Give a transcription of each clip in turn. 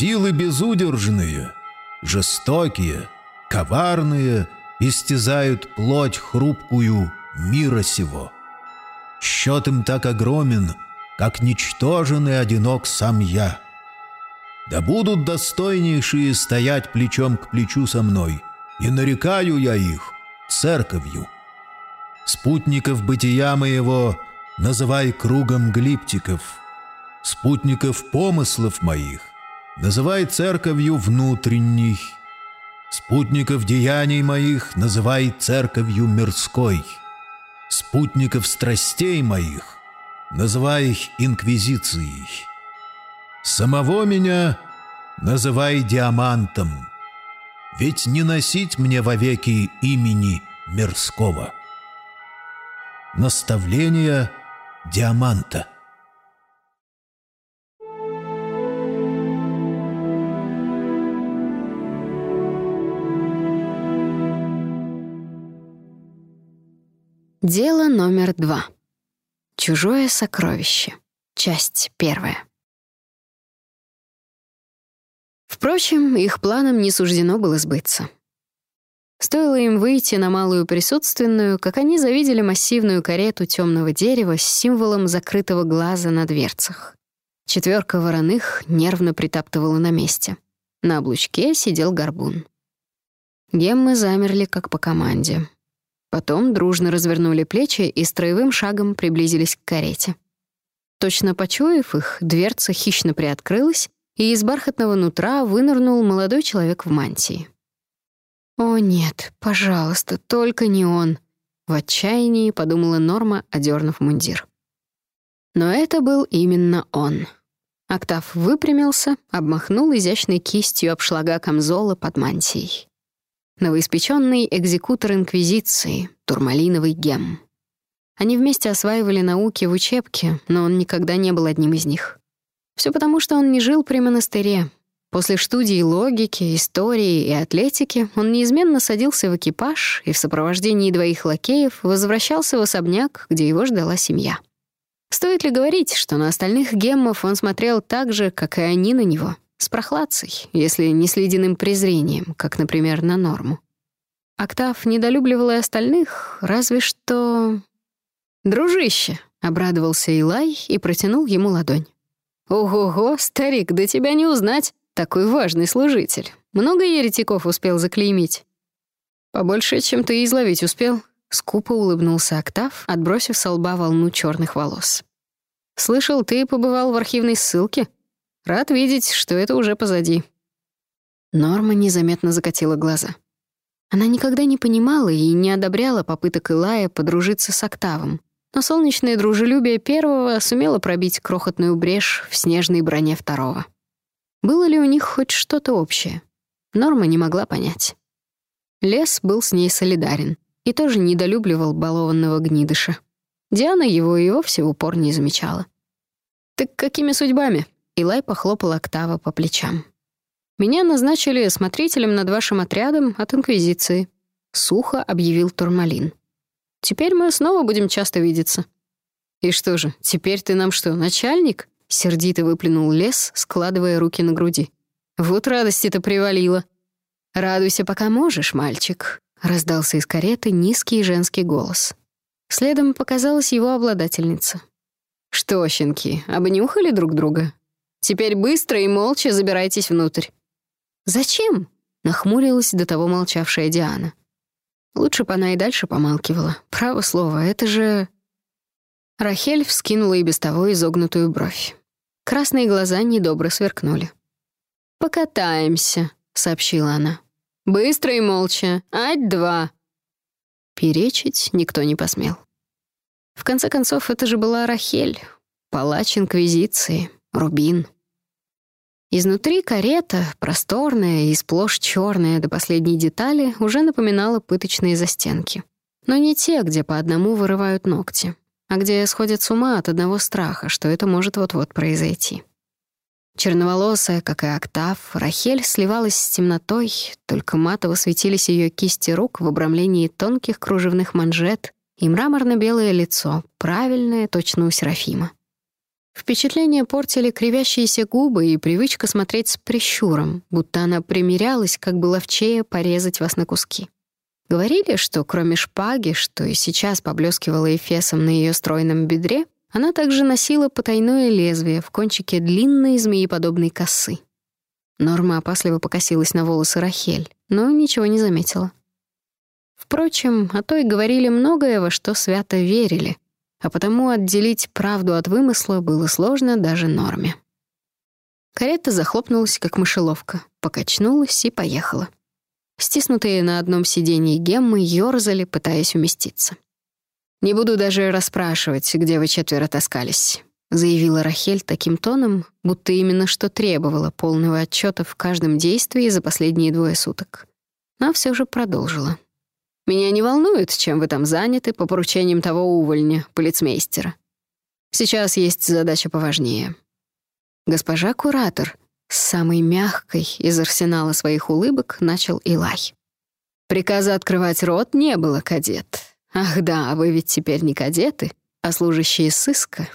Силы безудержные, жестокие, коварные истязают плоть хрупкую мира сего. Счет им так огромен, как ничтожен и одинок сам я. Да будут достойнейшие стоять плечом к плечу со мной, и нарекаю я их церковью. Спутников бытия моего называй кругом глиптиков, спутников помыслов моих называй церковью внутренней, спутников деяний моих называй церковью мирской, спутников страстей моих называй инквизицией, самого меня называй диамантом, ведь не носить мне вовеки имени мирского. Наставление Диаманта Дело номер два. Чужое сокровище. Часть первая. Впрочем, их планам не суждено было сбыться. Стоило им выйти на малую присутственную, как они завидели массивную карету темного дерева с символом закрытого глаза на дверцах. Четверка вороных нервно притаптывала на месте. На облучке сидел горбун. Геммы замерли, как по команде. Потом дружно развернули плечи и строевым шагом приблизились к карете. Точно почуяв их, дверца хищно приоткрылась, и из бархатного нутра вынырнул молодой человек в мантии. «О нет, пожалуйста, только не он!» В отчаянии подумала Норма, одернув мундир. Но это был именно он. Октав выпрямился, обмахнул изящной кистью обшлага камзола под мантией. Новоиспеченный экзекутор Инквизиции, турмалиновый гем. Они вместе осваивали науки в учебке, но он никогда не был одним из них. Все потому, что он не жил при монастыре, После студии логики, истории и атлетики он неизменно садился в экипаж и в сопровождении двоих лакеев возвращался в особняк, где его ждала семья. Стоит ли говорить, что на остальных геммов он смотрел так же, как и они на него, с прохладцей, если не с ледяным презрением, как, например, на норму. Октав недолюбливал и остальных, разве что... «Дружище!» — обрадовался Илай и протянул ему ладонь. «Ого-го, старик, да тебя не узнать! Такой важный служитель. Много еретиков успел заклеймить. Побольше, чем ты изловить успел. Скупо улыбнулся Октав, отбросив со лба волну черных волос. «Слышал, ты побывал в архивной ссылке. Рад видеть, что это уже позади». Норма незаметно закатила глаза. Она никогда не понимала и не одобряла попыток Илая подружиться с Октавом, но солнечное дружелюбие первого сумело пробить крохотную брешь в снежной броне второго. Было ли у них хоть что-то общее? Норма не могла понять. Лес был с ней солидарен и тоже недолюбливал балованного гнидыша. Диана его и вовсе в упор не замечала. «Так какими судьбами?» Илай похлопал Октава по плечам. «Меня назначили смотрителем над вашим отрядом от Инквизиции», — сухо объявил Турмалин. «Теперь мы снова будем часто видеться». «И что же, теперь ты нам что, начальник?» Сердито выплюнул лес, складывая руки на груди. «Вот радости-то привалило!» «Радуйся, пока можешь, мальчик», — раздался из кареты низкий женский голос. Следом показалась его обладательница. «Что, щенки, обнюхали друг друга? Теперь быстро и молча забирайтесь внутрь». «Зачем?» — нахмурилась до того молчавшая Диана. Лучше бы она и дальше помалкивала. Право слово, это же... Рахель вскинула и без того изогнутую бровь. Красные глаза недобро сверкнули. «Покатаемся», — сообщила она. «Быстро и молча. Ать-два». Перечить никто не посмел. В конце концов, это же была Рахель, палач Инквизиции, Рубин. Изнутри карета, просторная и сплошь черная до последней детали, уже напоминала пыточные застенки. Но не те, где по одному вырывают ногти а где сходят с ума от одного страха, что это может вот-вот произойти. Черноволосая, как и Октав, Рахель сливалась с темнотой, только матово светились ее кисти рук в обрамлении тонких кружевных манжет и мраморно-белое лицо, правильное, точно у Серафима. Впечатление портили кривящиеся губы и привычка смотреть с прищуром, будто она примерялась, как бы ловчее порезать вас на куски. Говорили, что кроме шпаги, что и сейчас поблескивала эфесом на ее стройном бедре, она также носила потайное лезвие в кончике длинной змееподобной косы. Норма опасливо покосилась на волосы Рахель, но ничего не заметила. Впрочем, о той говорили многое, во что свято верили, а потому отделить правду от вымысла было сложно даже Норме. Карета захлопнулась, как мышеловка, покачнулась и поехала. Стиснутые на одном сиденье геммы ёрзали, пытаясь уместиться. «Не буду даже расспрашивать, где вы четверо таскались», заявила Рахель таким тоном, будто именно что требовала полного отчета в каждом действии за последние двое суток. Но все же продолжила. «Меня не волнует, чем вы там заняты по поручениям того увольня, полицмейстера. Сейчас есть задача поважнее. Госпожа куратор, с самой мягкой из арсенала своих улыбок начал Илай. Приказа открывать рот не было, кадет. «Ах да, вы ведь теперь не кадеты, а служащие сыска».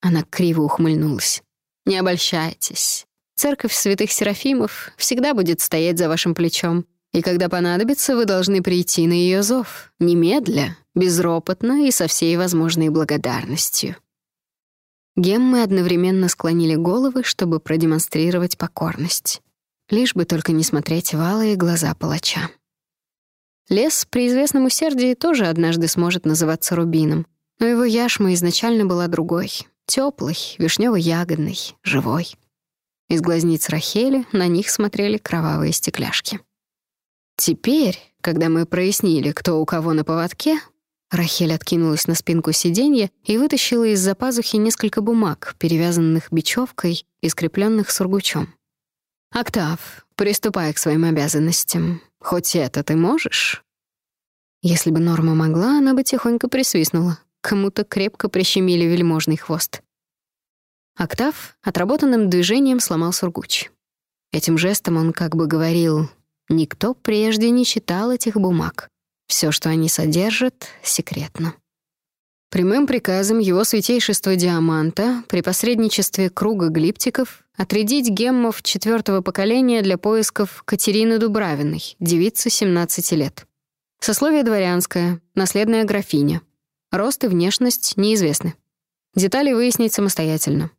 Она криво ухмыльнулась. «Не обольщайтесь. Церковь святых Серафимов всегда будет стоять за вашим плечом, и когда понадобится, вы должны прийти на ее зов, немедля, безропотно и со всей возможной благодарностью». Геммы одновременно склонили головы, чтобы продемонстрировать покорность. Лишь бы только не смотреть в алые глаза палача. Лес при известном усердии тоже однажды сможет называться рубином, но его яшма изначально была другой, теплой, вишнево-ягодной, живой. Из глазниц Рахели на них смотрели кровавые стекляшки. Теперь, когда мы прояснили, кто у кого на поводке, Рахель откинулась на спинку сиденья и вытащила из-за пазухи несколько бумаг, перевязанных бечевкой и скрепленных сургучом. «Октав, приступай к своим обязанностям. Хоть это ты можешь?» Если бы Норма могла, она бы тихонько присвистнула. Кому-то крепко прищемили вельможный хвост. Октав отработанным движением сломал сургуч. Этим жестом он как бы говорил, «Никто прежде не читал этих бумаг. Все, что они содержат, секретно». Прямым приказом его святейшества Диаманта при посредничестве круга глиптиков отрядить геммов четвертого поколения для поисков Катерины Дубравиной, девицы 17 лет. Сословие дворянское, наследная графиня. Рост и внешность неизвестны. Детали выяснить самостоятельно.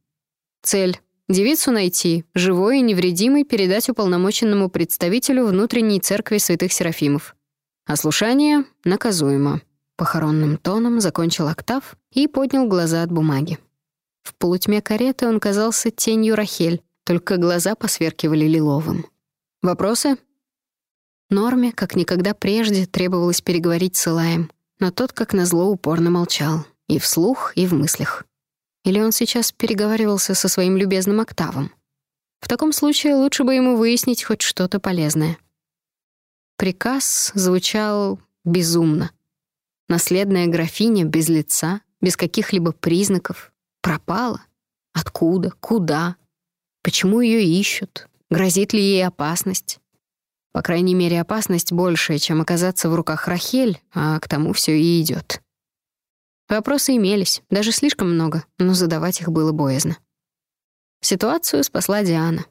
Цель — девицу найти, живой и невредимой передать уполномоченному представителю внутренней церкви святых Серафимов. Ослушание наказуемо. Похоронным тоном закончил октав и поднял глаза от бумаги. В полутьме кареты он казался тенью Рахель, только глаза посверкивали лиловым. «Вопросы?» Норме, как никогда прежде, требовалось переговорить с Илаем, но тот, как назло, упорно молчал. И вслух, и в мыслях. Или он сейчас переговаривался со своим любезным октавом? В таком случае лучше бы ему выяснить хоть что-то полезное. Приказ звучал безумно. Наследная графиня без лица, без каких-либо признаков, пропала. Откуда? Куда? Почему ее ищут? Грозит ли ей опасность? По крайней мере, опасность большая, чем оказаться в руках Рахель, а к тому все и идет. Вопросы имелись, даже слишком много, но задавать их было боязно. Ситуацию спасла Диана.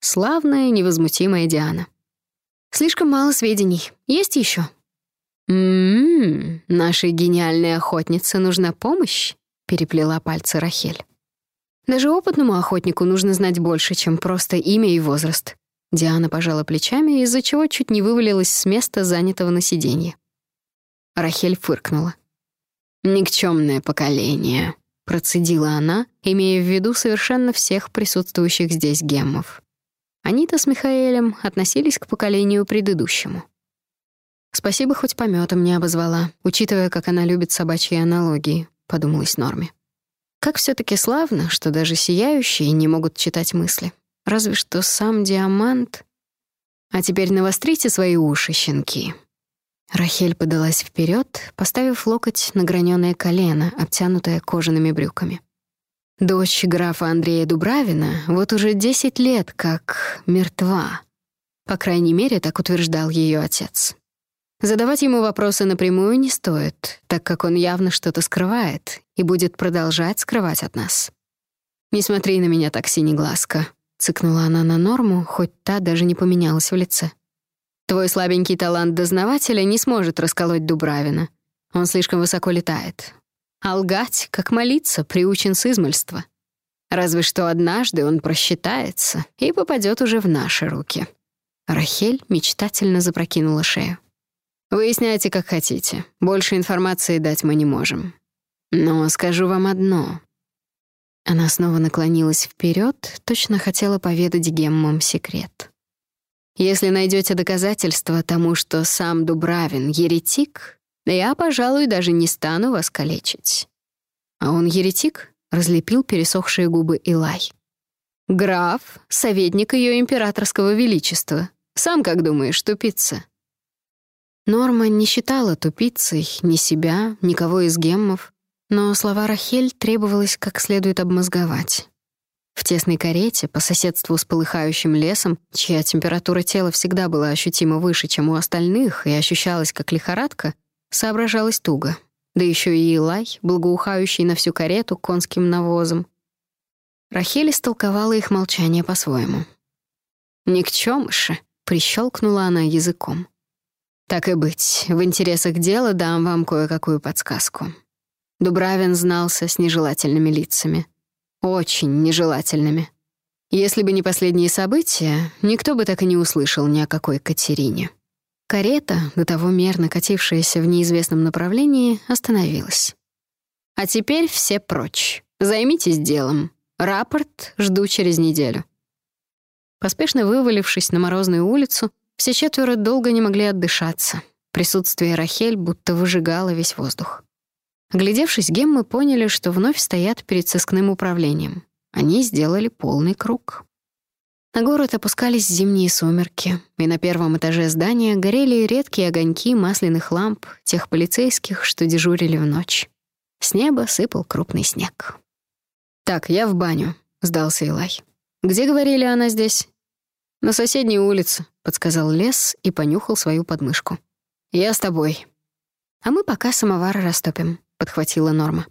Славная, невозмутимая Диана. Слишком мало сведений. Есть еще? «М-м-м, нашей гениальной охотнице нужна помощь?» — переплела пальцы Рахель. «Даже опытному охотнику нужно знать больше, чем просто имя и возраст». Диана пожала плечами, из-за чего чуть не вывалилась с места, занятого на сиденье. Рахель фыркнула. «Никчёмное поколение», — процедила она, имея в виду совершенно всех присутствующих здесь геммов. Они-то с Михаэлем относились к поколению предыдущему. Спасибо, хоть помётом не обозвала, учитывая, как она любит собачьи аналогии, подумалась Норме. Как все таки славно, что даже сияющие не могут читать мысли. Разве что сам Диамант. А теперь навострите свои уши, щенки. Рахель подалась вперед, поставив локоть на граненое колено, обтянутое кожаными брюками. Дочь графа Андрея Дубравина вот уже десять лет как мертва. По крайней мере, так утверждал ее отец. Задавать ему вопросы напрямую не стоит, так как он явно что-то скрывает и будет продолжать скрывать от нас. «Не смотри на меня так, синеглазка», — цыкнула она на Норму, хоть та даже не поменялась в лице. «Твой слабенький талант дознавателя не сможет расколоть Дубравина. Он слишком высоко летает. А лгать, как молиться, приучен с измальства. Разве что однажды он просчитается и попадет уже в наши руки». Рахель мечтательно запрокинула шею. «Выясняйте, как хотите. Больше информации дать мы не можем. Но скажу вам одно. Она снова наклонилась вперед, точно хотела поведать Геммам секрет. Если найдете доказательства тому, что сам Дубравин — еретик, я, пожалуй, даже не стану вас калечить. А он еретик? Разлепил пересохшие губы Илай. Граф — советник ее императорского величества. Сам как думаешь, тупица? Норма не считала тупицей ни себя, никого из геммов, но слова Рахель требовалось как следует обмозговать. В тесной карете, по соседству с полыхающим лесом, чья температура тела всегда была ощутимо выше, чем у остальных, и ощущалась как лихорадка, соображалась туго. Да еще и Илай, благоухающий на всю карету конским навозом. Рахель истолковала их молчание по-своему. «Никчёмыши!» — прищелкнула она языком. «Так и быть, в интересах дела дам вам кое-какую подсказку. Дубравин знался с нежелательными лицами. Очень нежелательными. Если бы не последние события, никто бы так и не услышал ни о какой Катерине. Карета, до того мерно катившаяся в неизвестном направлении, остановилась. А теперь все прочь. Займитесь делом. Рапорт жду через неделю. Поспешно вывалившись на морозную улицу, все четверо долго не могли отдышаться. Присутствие Рахель будто выжигало весь воздух. Глядевшись, геммы поняли, что вновь стоят перед сыскным управлением. Они сделали полный круг. На город опускались зимние сумерки, и на первом этаже здания горели редкие огоньки масляных ламп тех полицейских, что дежурили в ночь. С неба сыпал крупный снег. «Так, я в баню», — сдался Илай. «Где, говорили, она здесь?» «На соседней улице», — подсказал Лес и понюхал свою подмышку. «Я с тобой». «А мы пока самовар растопим», подхватила Норма.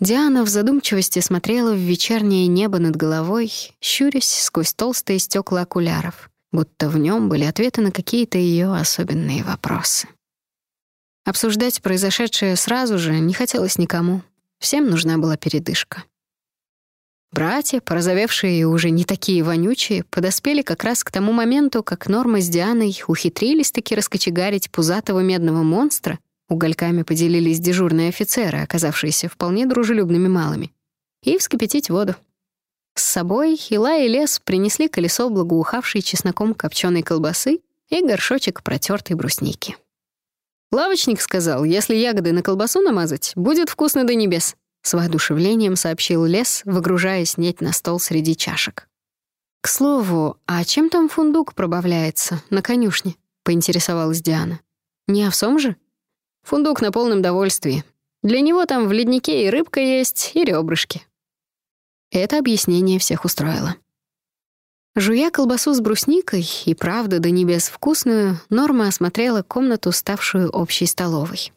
Диана в задумчивости смотрела в вечернее небо над головой, щурясь сквозь толстые стекла окуляров, будто в нем были ответы на какие-то ее особенные вопросы. Обсуждать произошедшее сразу же не хотелось никому. Всем нужна была передышка. Братья, порозовевшие и уже не такие вонючие, подоспели как раз к тому моменту, как Норма с Дианой ухитрились таки раскочегарить пузатого медного монстра, Угольками поделились дежурные офицеры, оказавшиеся вполне дружелюбными малыми. И вскипятить воду. С собой Хила и Лес принесли колесо благоухавшей чесноком копченой колбасы и горшочек протертой брусники. «Лавочник сказал, если ягоды на колбасу намазать, будет вкусно до небес», с воодушевлением сообщил Лес, выгружая снеть на стол среди чашек. «К слову, а чем там фундук пробавляется на конюшне?» — поинтересовалась Диана. «Не овсом же?» Фундук на полном довольствии. Для него там в леднике и рыбка есть, и ребрышки. Это объяснение всех устроило. Жуя колбасу с брусникой и правда до небес вкусную, Норма осмотрела комнату, ставшую общей столовой.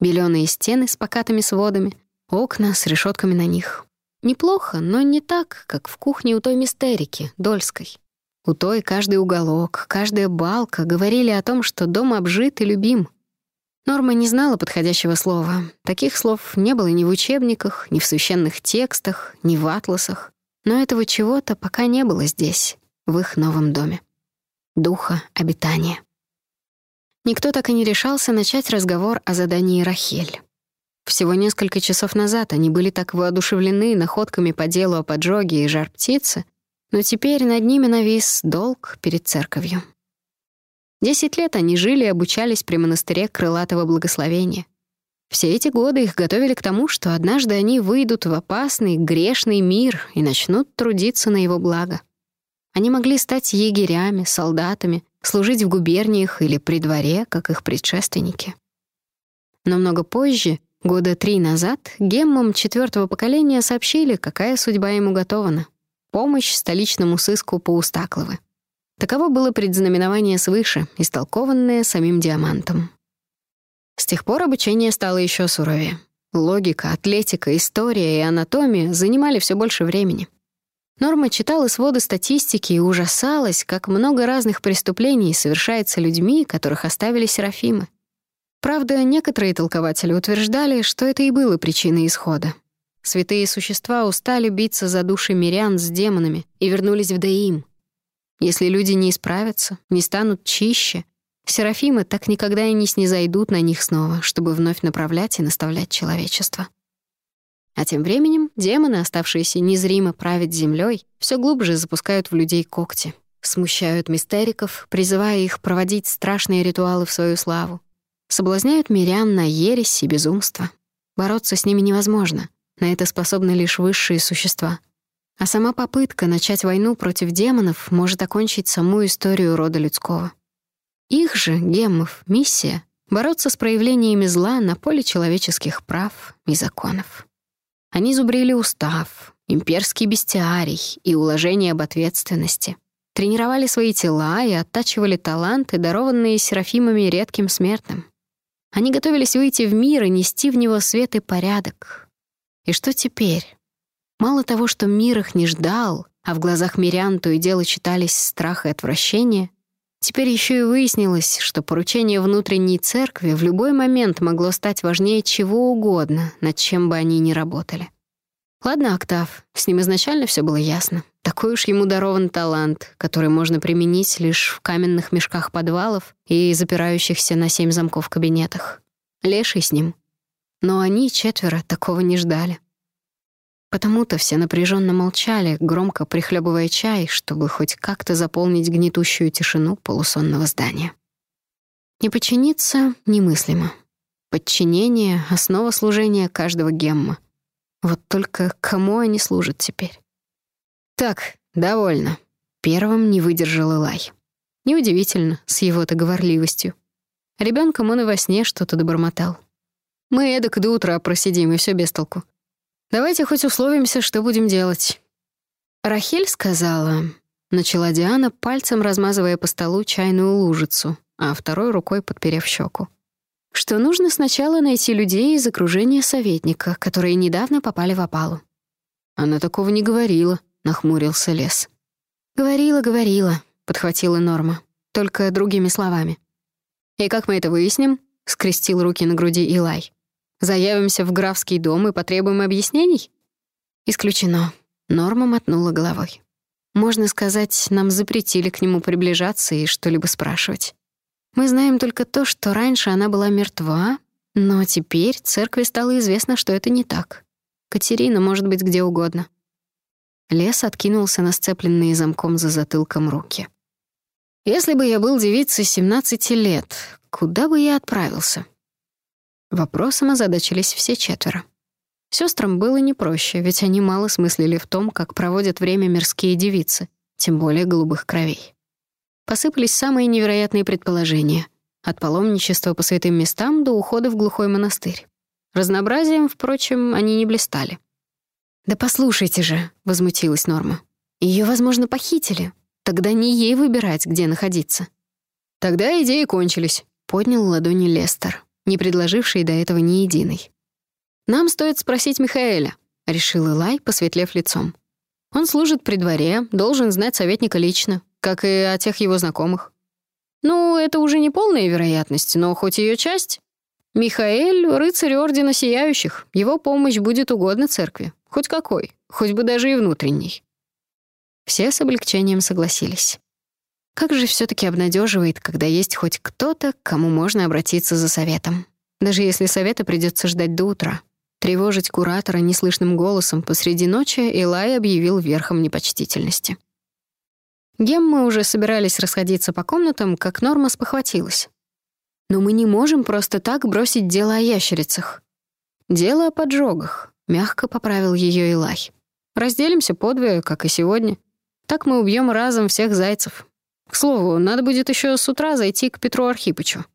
Белёные стены с покатыми сводами, окна с решетками на них. Неплохо, но не так, как в кухне у той мистерики, Дольской. У той каждый уголок, каждая балка говорили о том, что дом обжит и любим — Норма не знала подходящего слова. Таких слов не было ни в учебниках, ни в священных текстах, ни в атласах. Но этого чего-то пока не было здесь, в их новом доме. Духа обитания. Никто так и не решался начать разговор о задании Рахель. Всего несколько часов назад они были так воодушевлены находками по делу о поджоге и жар птицы, но теперь над ними навис долг перед церковью. Десять лет они жили и обучались при монастыре Крылатого Благословения. Все эти годы их готовили к тому, что однажды они выйдут в опасный, грешный мир и начнут трудиться на его благо. Они могли стать егерями, солдатами, служить в губерниях или при дворе, как их предшественники. Но много позже, года три назад, геммам четвертого поколения сообщили, какая судьба ему готована — помощь столичному сыску Паустакловы. Таково было предзнаменование свыше, истолкованное самим Диамантом. С тех пор обучение стало еще суровее. Логика, атлетика, история и анатомия занимали все больше времени. Норма читала своды статистики и ужасалась, как много разных преступлений совершается людьми, которых оставили серафимы. Правда, некоторые толкователи утверждали, что это и было причиной исхода. Святые существа устали биться за души мирян с демонами и вернулись в Даим. Если люди не исправятся, не станут чище, серафимы так никогда и не снизойдут на них снова, чтобы вновь направлять и наставлять человечество. А тем временем демоны, оставшиеся незримо править землей, все глубже запускают в людей когти, смущают мистериков, призывая их проводить страшные ритуалы в свою славу, соблазняют мирян на ересь и безумство. Бороться с ними невозможно, на это способны лишь высшие существа. А сама попытка начать войну против демонов может окончить саму историю рода людского. Их же, геммов, миссия — бороться с проявлениями зла на поле человеческих прав и законов. Они зубрили устав, имперский бестиарий и уложение об ответственности. Тренировали свои тела и оттачивали таланты, дарованные серафимами редким смертным. Они готовились выйти в мир и нести в него свет и порядок. И что теперь? Мало того, что мир их не ждал, а в глазах мирян то и дело читались страх и отвращение, теперь еще и выяснилось, что поручение внутренней церкви в любой момент могло стать важнее чего угодно, над чем бы они ни работали. Ладно, Октав, с ним изначально все было ясно. Такой уж ему дарован талант, который можно применить лишь в каменных мешках подвалов и запирающихся на семь замков кабинетах. Леший с ним. Но они, четверо, такого не ждали. Потому-то все напряженно молчали, громко прихлебывая чай, чтобы хоть как-то заполнить гнетущую тишину полусонного здания. Не подчиниться немыслимо. Подчинение — основа служения каждого гемма — вот только кому они служат теперь? Так, довольно. Первым не выдержал Илай. Неудивительно, с его-то говорливостью. Ребенком он и во сне что-то добормотал. Мы эдак до утра просидим, и все без толку. Давайте хоть условимся, что будем делать. Рахель сказала... Начала Диана, пальцем размазывая по столу чайную лужицу, а второй рукой подперев щеку что нужно сначала найти людей из окружения советника, которые недавно попали в опалу. «Она такого не говорила», — нахмурился Лес. «Говорила, говорила», — подхватила Норма, только другими словами. «И как мы это выясним?» — скрестил руки на груди Илай. «Заявимся в графский дом и потребуем объяснений?» «Исключено», — Норма мотнула головой. «Можно сказать, нам запретили к нему приближаться и что-либо спрашивать. Мы знаем только то, что раньше она была мертва, но теперь церкви стало известно, что это не так. Катерина может быть где угодно. Лес откинулся на сцепленные замком за затылком руки. «Если бы я был девицей 17 лет, куда бы я отправился?» Вопросом озадачились все четверо. Сестрам было не проще, ведь они мало смыслили в том, как проводят время мирские девицы, тем более голубых кровей посыпались самые невероятные предположения. От паломничества по святым местам до ухода в глухой монастырь. Разнообразием, впрочем, они не блистали. «Да послушайте же», — возмутилась Норма. Ее, возможно, похитили. Тогда не ей выбирать, где находиться». «Тогда идеи кончились», — поднял ладони Лестер, не предложивший до этого ни единой. «Нам стоит спросить Михаэля», — решил Илай, посветлев лицом. «Он служит при дворе, должен знать советника лично как и о тех его знакомых. Ну, это уже не полная вероятность, но хоть ее часть. Михаэль — рыцарь Ордена Сияющих, его помощь будет угодна церкви, хоть какой, хоть бы даже и внутренней. Все с облегчением согласились. Как же все таки обнадеживает, когда есть хоть кто-то, к кому можно обратиться за советом. Даже если совета придется ждать до утра. Тревожить куратора неслышным голосом посреди ночи Илай объявил верхом непочтительности. Геммы уже собирались расходиться по комнатам, как Норма спохватилась. «Но мы не можем просто так бросить дело о ящерицах. Дело о поджогах», — мягко поправил ее Илай. «Разделимся подвое, как и сегодня. Так мы убьем разом всех зайцев. К слову, надо будет еще с утра зайти к Петру Архипычу».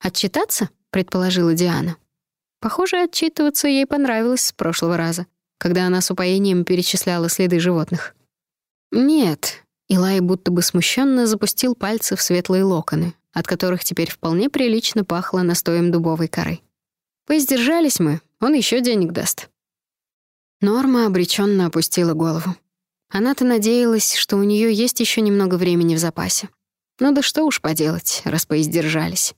«Отчитаться?» — предположила Диана. Похоже, отчитываться ей понравилось с прошлого раза, когда она с упоением перечисляла следы животных. «Нет, Илай будто бы смущенно запустил пальцы в светлые локоны, от которых теперь вполне прилично пахло настоем дубовой коры. Поиздержались мы, Он еще денег даст». Норма обреченно опустила голову. Она-то надеялась, что у нее есть еще немного времени в запасе. Ну да что уж поделать, раз поиздержались.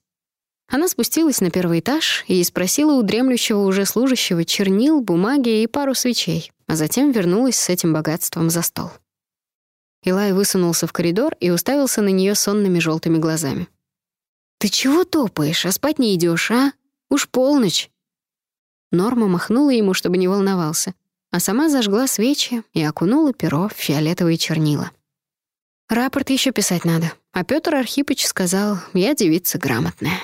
Она спустилась на первый этаж и спросила у дремлющего уже служащего чернил, бумаги и пару свечей, а затем вернулась с этим богатством за стол. Илай высунулся в коридор и уставился на нее сонными желтыми глазами. «Ты чего топаешь, а спать не идешь, а? Уж полночь!» Норма махнула ему, чтобы не волновался, а сама зажгла свечи и окунула перо в фиолетовые чернила. «Рапорт еще писать надо», а Петр Архипыч сказал, «Я девица грамотная».